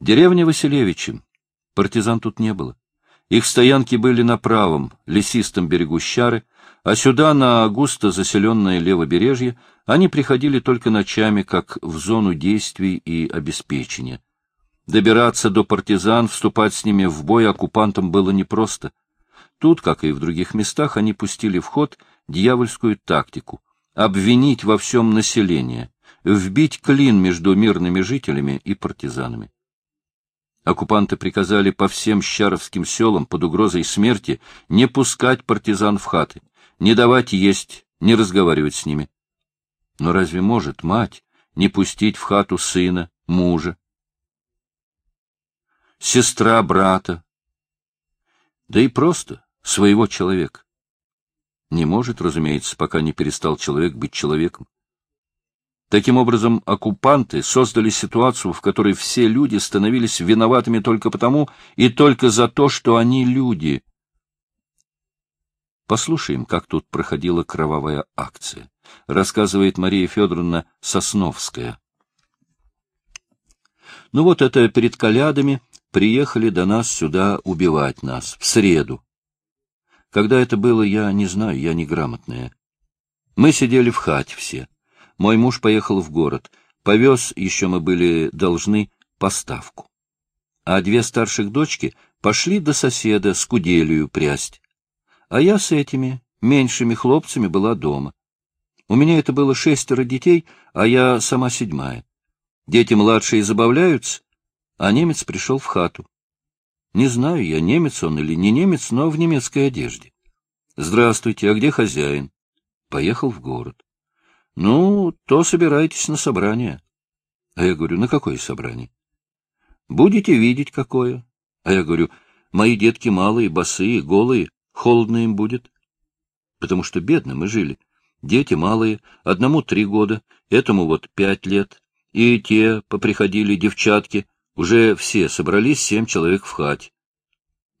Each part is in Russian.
Деревня Василевичи. Партизан тут не было. Их стоянки были на правом, лесистом берегу Щары, а сюда, на густо заселенное левобережье, они приходили только ночами, как в зону действий и обеспечения. Добираться до партизан, вступать с ними в бой оккупантам было непросто. Тут, как и в других местах, они пустили в ход дьявольскую тактику — обвинить во всем население, вбить клин между мирными жителями и партизанами. Оккупанты приказали по всем щаровским селам под угрозой смерти не пускать партизан в хаты, не давать есть, не разговаривать с ними. Но разве может мать не пустить в хату сына, мужа, сестра брата, да и просто своего человека? Не может, разумеется, пока не перестал человек быть человеком. Таким образом, оккупанты создали ситуацию, в которой все люди становились виноватыми только потому и только за то, что они люди. Послушаем, как тут проходила кровавая акция. Рассказывает Мария Федоровна Сосновская. Ну вот это перед колядами приехали до нас сюда убивать нас, в среду. Когда это было, я не знаю, я неграмотная. Мы сидели в хате все. Мой муж поехал в город. Повез, еще мы были должны, поставку. А две старших дочки пошли до соседа с куделью прясть. А я с этими меньшими хлопцами была дома. У меня это было шестеро детей, а я сама седьмая. Дети младшие забавляются, а немец пришел в хату. Не знаю я, немец он или не немец, но в немецкой одежде. Здравствуйте, а где хозяин? Поехал в город. Ну, то собирайтесь на собрание. А я говорю, на какое собрание? Будете видеть, какое. А я говорю, мои детки малые, босые, голые, холодно им будет. Потому что бедно мы жили. Дети малые, одному три года, этому вот пять лет. И те поприходили девчатки, уже все собрались семь человек в хате.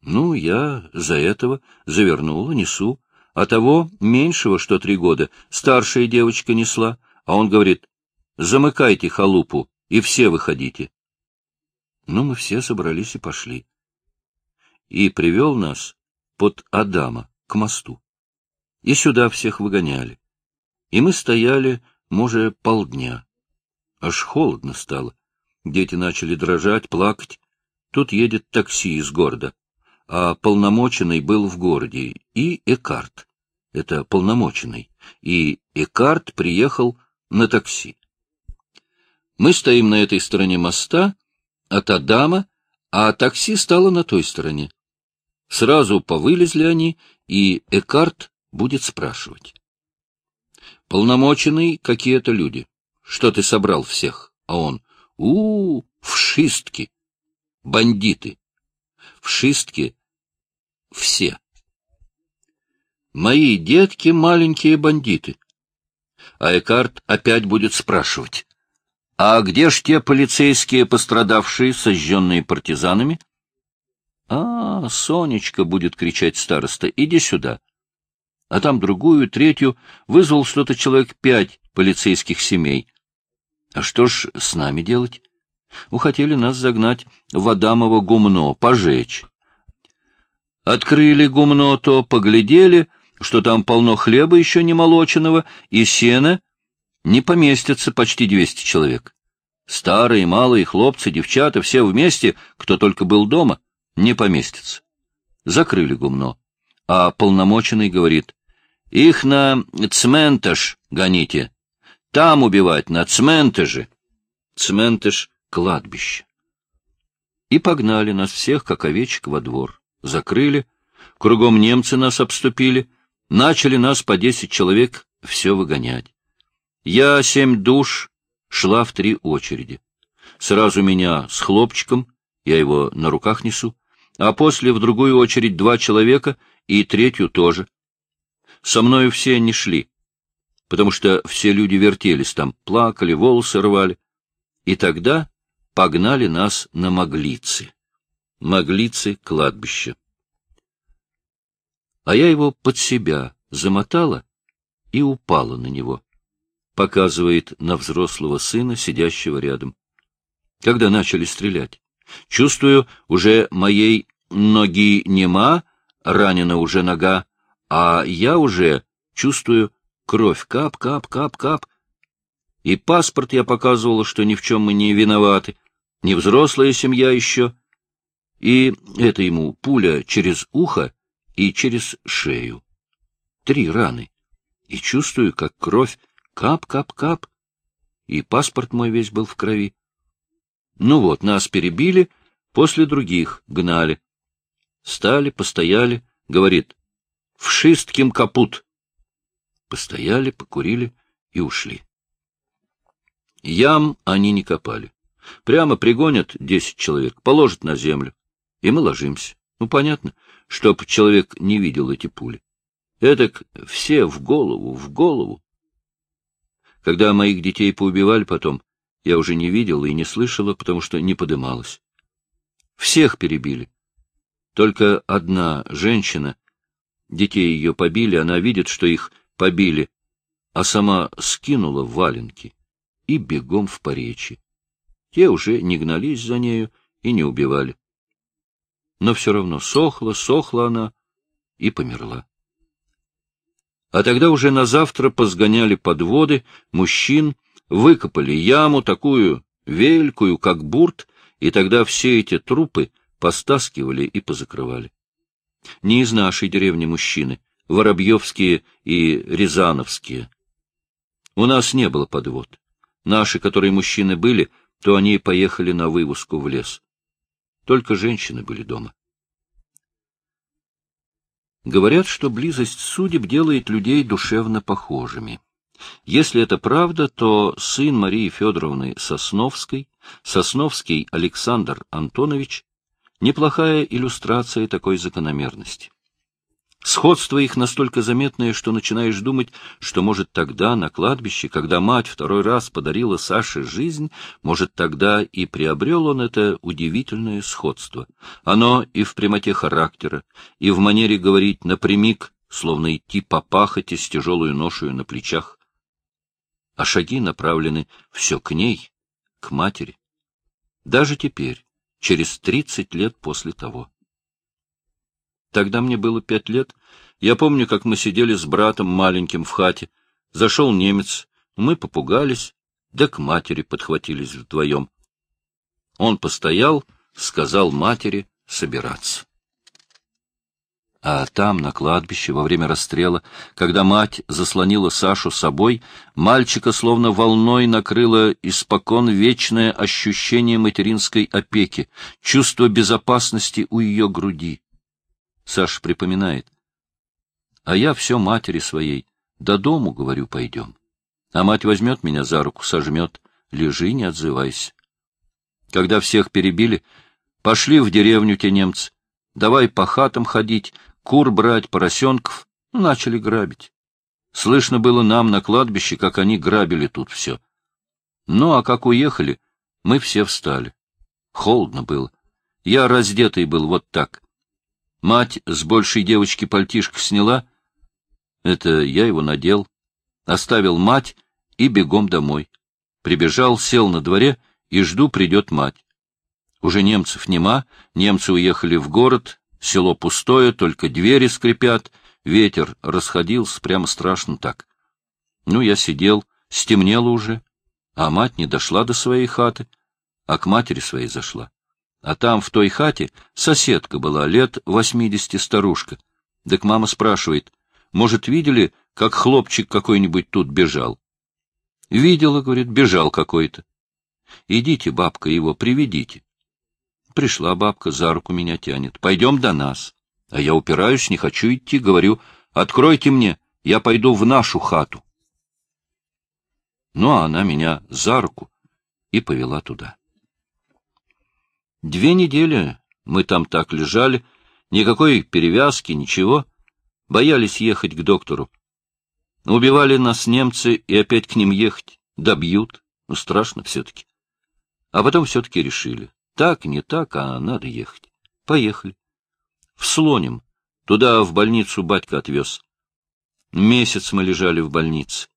Ну, я за этого завернула, несу а того меньшего, что три года, старшая девочка несла, а он говорит, замыкайте халупу и все выходите. Ну, мы все собрались и пошли. И привел нас под Адама, к мосту. И сюда всех выгоняли. И мы стояли, может, полдня. Аж холодно стало. Дети начали дрожать, плакать. Тут едет такси из города, а полномоченный был в городе, и Экарт это полномоченный, и Экарт приехал на такси. Мы стоим на этой стороне моста, от Адама, а такси стало на той стороне. Сразу повылезли они, и Экарт будет спрашивать. Полномоченный какие-то люди. Что ты собрал всех? А он, у, -у вшистки, бандиты. Вшистки все. Мои детки — маленькие бандиты. А Экарт опять будет спрашивать. А где ж те полицейские, пострадавшие, сожженные партизанами? А, Сонечка, будет кричать староста, иди сюда. А там другую, третью, вызвал что-то человек пять полицейских семей. А что ж с нами делать? Ухотели нас загнать в Адамово гумно, пожечь. Открыли гумно то, поглядели — что там полно хлеба еще не молоченного, и сена не поместятся почти двести человек. Старые, малые, хлопцы, девчата, все вместе, кто только был дома, не поместятся. Закрыли гумно. А полномоченный говорит, их на цментаж гоните. Там убивать, на цментаже. Цментаж — кладбище. И погнали нас всех, как овечек, во двор. Закрыли, кругом немцы нас обступили — Начали нас по десять человек все выгонять. Я семь душ шла в три очереди. Сразу меня с хлопчиком, я его на руках несу, а после в другую очередь два человека и третью тоже. Со мною все не шли, потому что все люди вертелись там, плакали, волосы рвали. И тогда погнали нас на Моглицы. Моглицы — кладбище а я его под себя замотала и упала на него. Показывает на взрослого сына, сидящего рядом. Когда начали стрелять, Чувствую, уже моей ноги нема, ранена уже нога, а я уже чувствую кровь. Кап, кап, кап, кап. И паспорт я показывала, что ни в чем мы не виноваты. Не взрослая семья еще. И это ему пуля через ухо и через шею. Три раны. И чувствую, как кровь кап-кап-кап. И паспорт мой весь был в крови. Ну вот, нас перебили, после других гнали. Стали, постояли, говорит, wszystkim капут. Постояли, покурили и ушли. Ям они не копали. Прямо пригонят десять человек, положат на землю, и мы ложимся. Ну, понятно, чтоб человек не видел эти пули. Эдак все в голову, в голову. Когда моих детей поубивали потом, я уже не видела и не слышала, потому что не подымалась. Всех перебили. Только одна женщина, детей ее побили, она видит, что их побили, а сама скинула валенки и бегом в поречи. Те уже не гнались за нею и не убивали. Но все равно сохла, сохла она и померла. А тогда уже на завтра позгоняли подводы, мужчин, выкопали яму такую великую, как бурт, и тогда все эти трупы постаскивали и позакрывали. Не из нашей деревни мужчины, воробьевские и рязановские. У нас не было подвод. Наши, которые мужчины были, то они поехали на вывозку в лес. Только женщины были дома. Говорят, что близость судеб делает людей душевно похожими. Если это правда, то сын Марии Федоровны Сосновской, Сосновский Александр Антонович, неплохая иллюстрация такой закономерности. Сходство их настолько заметное, что начинаешь думать, что, может, тогда, на кладбище, когда мать второй раз подарила Саше жизнь, может, тогда и приобрел он это удивительное сходство. Оно и в прямоте характера, и в манере говорить напрямик, словно идти по пахоте с тяжелую ношую на плечах. А шаги направлены все к ней, к матери. Даже теперь, через тридцать лет после того. Тогда мне было пять лет. Я помню, как мы сидели с братом маленьким в хате. Зашел немец, мы попугались, да к матери подхватились вдвоем. Он постоял, сказал матери собираться. А там, на кладбище, во время расстрела, когда мать заслонила Сашу собой, мальчика словно волной накрыло испокон вечное ощущение материнской опеки, чувство безопасности у ее груди. Саша припоминает. А я все матери своей. До дому, говорю, пойдем. А мать возьмет меня за руку, сожмет. Лежи, не отзывайся. Когда всех перебили, пошли в деревню те немцы. Давай по хатам ходить, кур брать, поросенков. Ну, начали грабить. Слышно было нам на кладбище, как они грабили тут все. Ну, а как уехали, мы все встали. Холодно было. Я раздетый был вот так. Мать с большей девочки пальтишко сняла. Это я его надел. Оставил мать и бегом домой. Прибежал, сел на дворе и жду, придет мать. Уже немцев нема, немцы уехали в город, село пустое, только двери скрипят, ветер расходился, прямо страшно так. Ну, я сидел, стемнело уже, а мать не дошла до своей хаты, а к матери своей зашла. А там, в той хате, соседка была, лет восьмидесяти старушка. Так мама спрашивает, может, видели, как хлопчик какой-нибудь тут бежал? Видела, говорит, бежал какой-то. Идите, бабка, его приведите. Пришла бабка, за руку меня тянет. Пойдем до нас. А я упираюсь, не хочу идти, говорю, откройте мне, я пойду в нашу хату. Ну, а она меня за руку и повела туда. Две недели мы там так лежали, никакой перевязки, ничего. Боялись ехать к доктору. Убивали нас немцы и опять к ним ехать. Добьют. Ну, страшно все-таки. А потом все-таки решили. Так, не так, а надо ехать. Поехали. В Слоним. Туда в больницу батька отвез. Месяц мы лежали в больнице.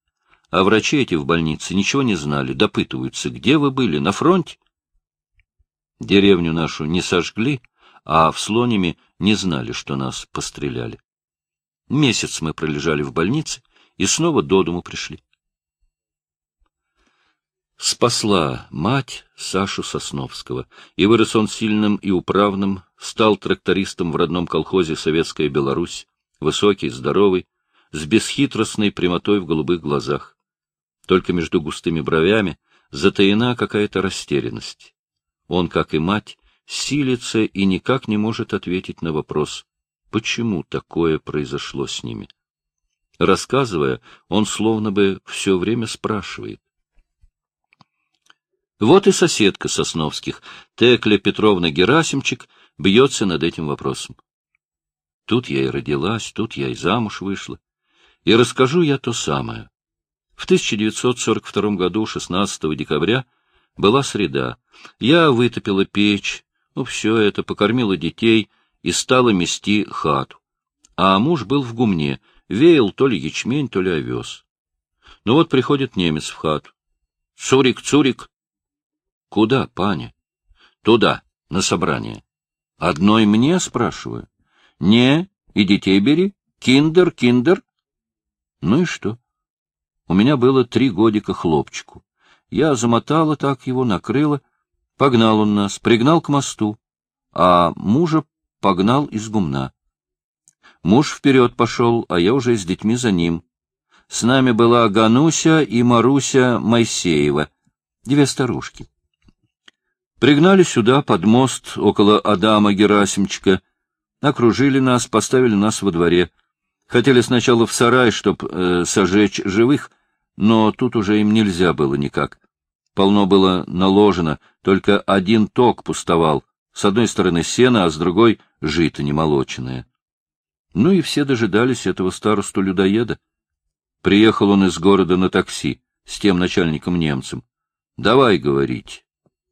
А врачи эти в больнице ничего не знали, допытываются, где вы были, на фронте? Деревню нашу не сожгли, а в Слониме не знали, что нас постреляли. Месяц мы пролежали в больнице и снова до дому пришли. Спасла мать Сашу Сосновского, и вырос он сильным и управным, стал трактористом в родном колхозе «Советская Беларусь», высокий, здоровый, с бесхитростной прямотой в голубых глазах. Только между густыми бровями затаена какая-то растерянность. Он, как и мать, силится и никак не может ответить на вопрос, почему такое произошло с ними. Рассказывая, он словно бы все время спрашивает. Вот и соседка Сосновских, Текля Петровна Герасимчик, бьется над этим вопросом. Тут я и родилась, тут я и замуж вышла. И расскажу я то самое. В 1942 году, 16 декабря, была среда. Я вытопила печь, ну, все это, покормила детей и стала мести хату. А муж был в гумне, веял то ли ячмень, то ли овес. Ну вот приходит немец в хату. «Цурик, Цурик!» «Куда, паня?» «Туда, на собрание». «Одной мне?» — спрашиваю. «Не, и детей бери. Киндер, киндер». Ну и что? У меня было три годика хлопчику. Я замотала так его, накрыла. Погнал он нас, пригнал к мосту, а мужа погнал из гумна. Муж вперед пошел, а я уже с детьми за ним. С нами была Гануся и Маруся Моисеева, две старушки. Пригнали сюда, под мост, около Адама Герасимчика, окружили нас, поставили нас во дворе. Хотели сначала в сарай, чтоб э, сожечь живых, но тут уже им нельзя было никак. Полно было наложено, только один ток пустовал, с одной стороны сено, а с другой — жито немолоченное. Ну и все дожидались этого старосту-людоеда. Приехал он из города на такси с тем начальником-немцем. — Давай говорить,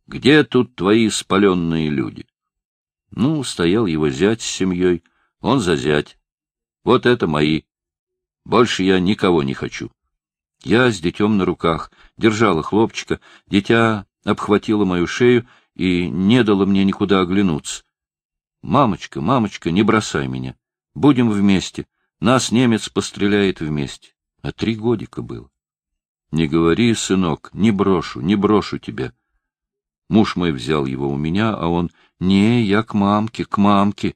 где тут твои спаленные люди? Ну, стоял его зять с семьей, он за зять. Вот это мои. Больше я никого не хочу. Я с детем на руках, держала хлопчика, дитя обхватило мою шею и не дало мне никуда оглянуться. «Мамочка, мамочка, не бросай меня. Будем вместе. Нас немец постреляет вместе». А три годика было. «Не говори, сынок, не брошу, не брошу тебя». Муж мой взял его у меня, а он «Не, я к мамке, к мамке».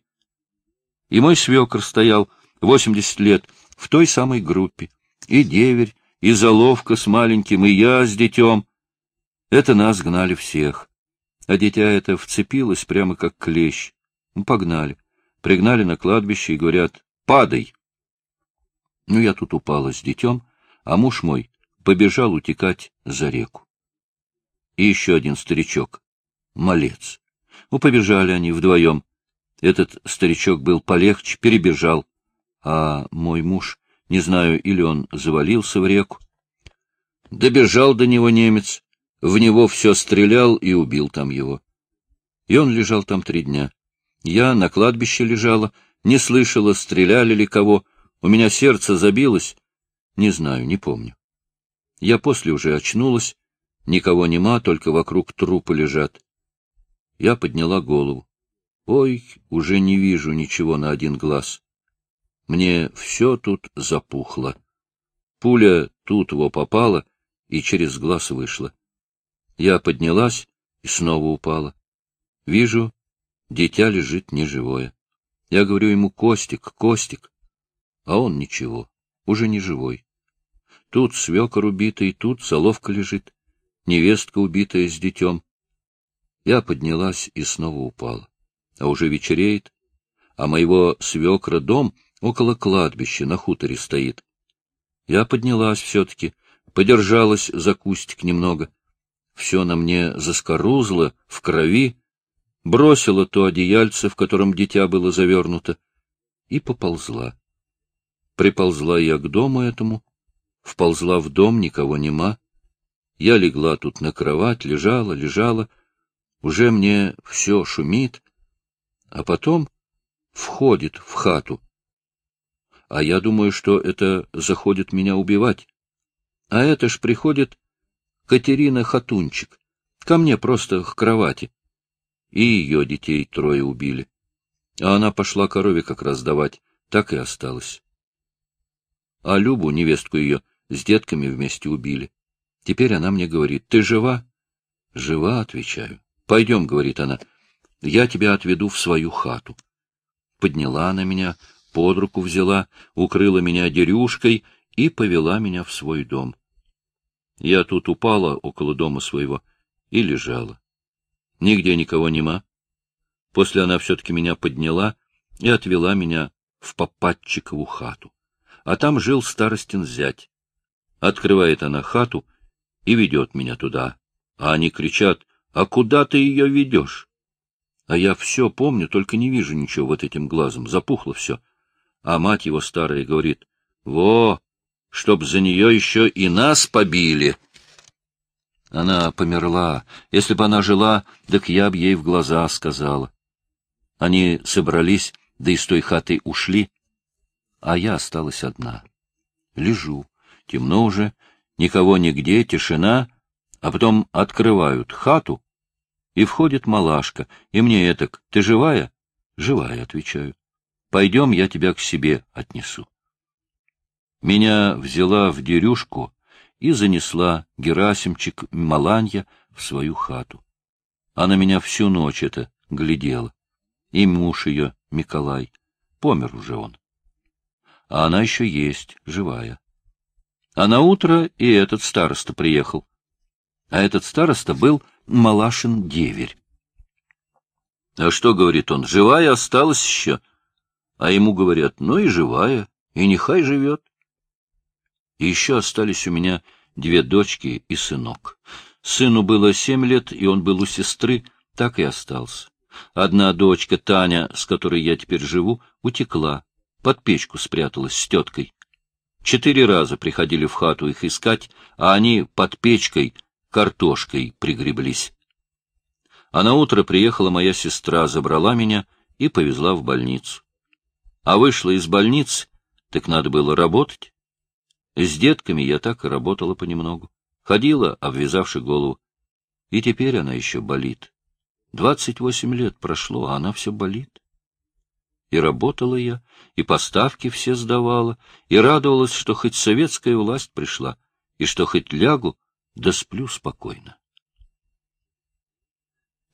И мой свекр стоял, восемьдесят лет, в той самой группе, и деверь, и заловка с маленьким, и я с детем. Это нас гнали всех. А дитя это вцепилось прямо как клещ. Ну, погнали. Пригнали на кладбище и говорят «Падай!». Ну, я тут упала с детем, а муж мой побежал утекать за реку. И еще один старичок, малец. Ну, побежали они вдвоем. Этот старичок был полегче, перебежал, а мой муж не знаю, или он завалился в реку. Добежал до него немец, в него все стрелял и убил там его. И он лежал там три дня. Я на кладбище лежала, не слышала, стреляли ли кого. У меня сердце забилось. Не знаю, не помню. Я после уже очнулась. Никого нема, только вокруг трупы лежат. Я подняла голову. Ой, уже не вижу ничего на один глаз. Мне все тут запухло. Пуля тут его попала и через глаз вышла. Я поднялась и снова упала. Вижу, дитя лежит неживое. Я говорю ему «Костик, Костик», а он ничего, уже не живой. Тут свекор убитый, тут соловка лежит, невестка убитая с детем. Я поднялась и снова упала. А уже вечереет, а моего свекра дом около кладбища на хуторе стоит. Я поднялась все-таки, подержалась за кустик немного. Все на мне заскорузло, в крови, бросила то одеяльце, в котором дитя было завернуто, и поползла. Приползла я к дому этому, вползла в дом, никого нема. Я легла тут на кровать, лежала, лежала, уже мне все шумит, а потом входит в хату а я думаю, что это заходит меня убивать. А это ж приходит Катерина Хатунчик, ко мне просто к кровати. и ее детей трое убили. А она пошла корове как раз давать, так и осталась. А Любу, невестку ее, с детками вместе убили. Теперь она мне говорит, ты жива? Жива, отвечаю. Пойдем, говорит она, я тебя отведу в свою хату. Подняла она меня, под руку взяла, укрыла меня дерюшкой и повела меня в свой дом. Я тут упала около дома своего и лежала. Нигде никого нема. После она все-таки меня подняла и отвела меня в Попадчикову хату. А там жил старостин зять. Открывает она хату и ведет меня туда. А они кричат, а куда ты ее ведешь? А я все помню, только не вижу ничего вот этим глазом, запухло все. А мать его старая говорит, во, чтоб за нее еще и нас побили. Она померла. Если бы она жила, так я б ей в глаза сказала. Они собрались, да из той хаты ушли, а я осталась одна. Лежу, темно уже, никого нигде, тишина, а потом открывают хату, и входит малашка, и мне этак, ты живая? Живая, отвечаю. Пойдем, я тебя к себе отнесу. Меня взяла в дерюшку, и занесла Герасимчик Маланья в свою хату. Она меня всю ночь это глядела. И муж ее, Миколай, помер уже он. А она еще есть, живая. А на утро и этот староста приехал. А этот староста был Малашин деверь. А что, говорит он, живая осталась еще? А ему говорят, ну и живая, и нехай живет. И еще остались у меня две дочки и сынок. Сыну было семь лет, и он был у сестры, так и остался. Одна дочка, Таня, с которой я теперь живу, утекла, под печку спряталась с теткой. Четыре раза приходили в хату их искать, а они под печкой картошкой пригреблись. А на утро приехала моя сестра, забрала меня и повезла в больницу. А вышла из больницы, так надо было работать. С детками я так и работала понемногу. Ходила, обвязавши голову. И теперь она еще болит. Двадцать восемь лет прошло, а она все болит. И работала я, и поставки все сдавала, и радовалась, что хоть советская власть пришла, и что хоть лягу, да сплю спокойно.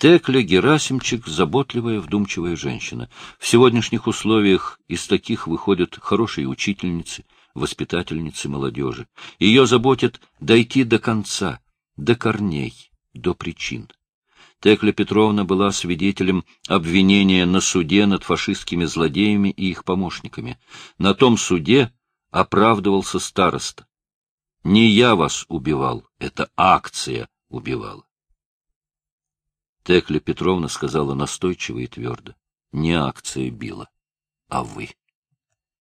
Текля Герасимчик — заботливая, вдумчивая женщина. В сегодняшних условиях из таких выходят хорошие учительницы — воспитательницы молодежи. Ее заботит дойти до конца, до корней, до причин. Текля Петровна была свидетелем обвинения на суде над фашистскими злодеями и их помощниками. На том суде оправдывался староста. Не я вас убивал, это акция убивала. Текля Петровна сказала настойчиво и твердо. Не акция била, а вы.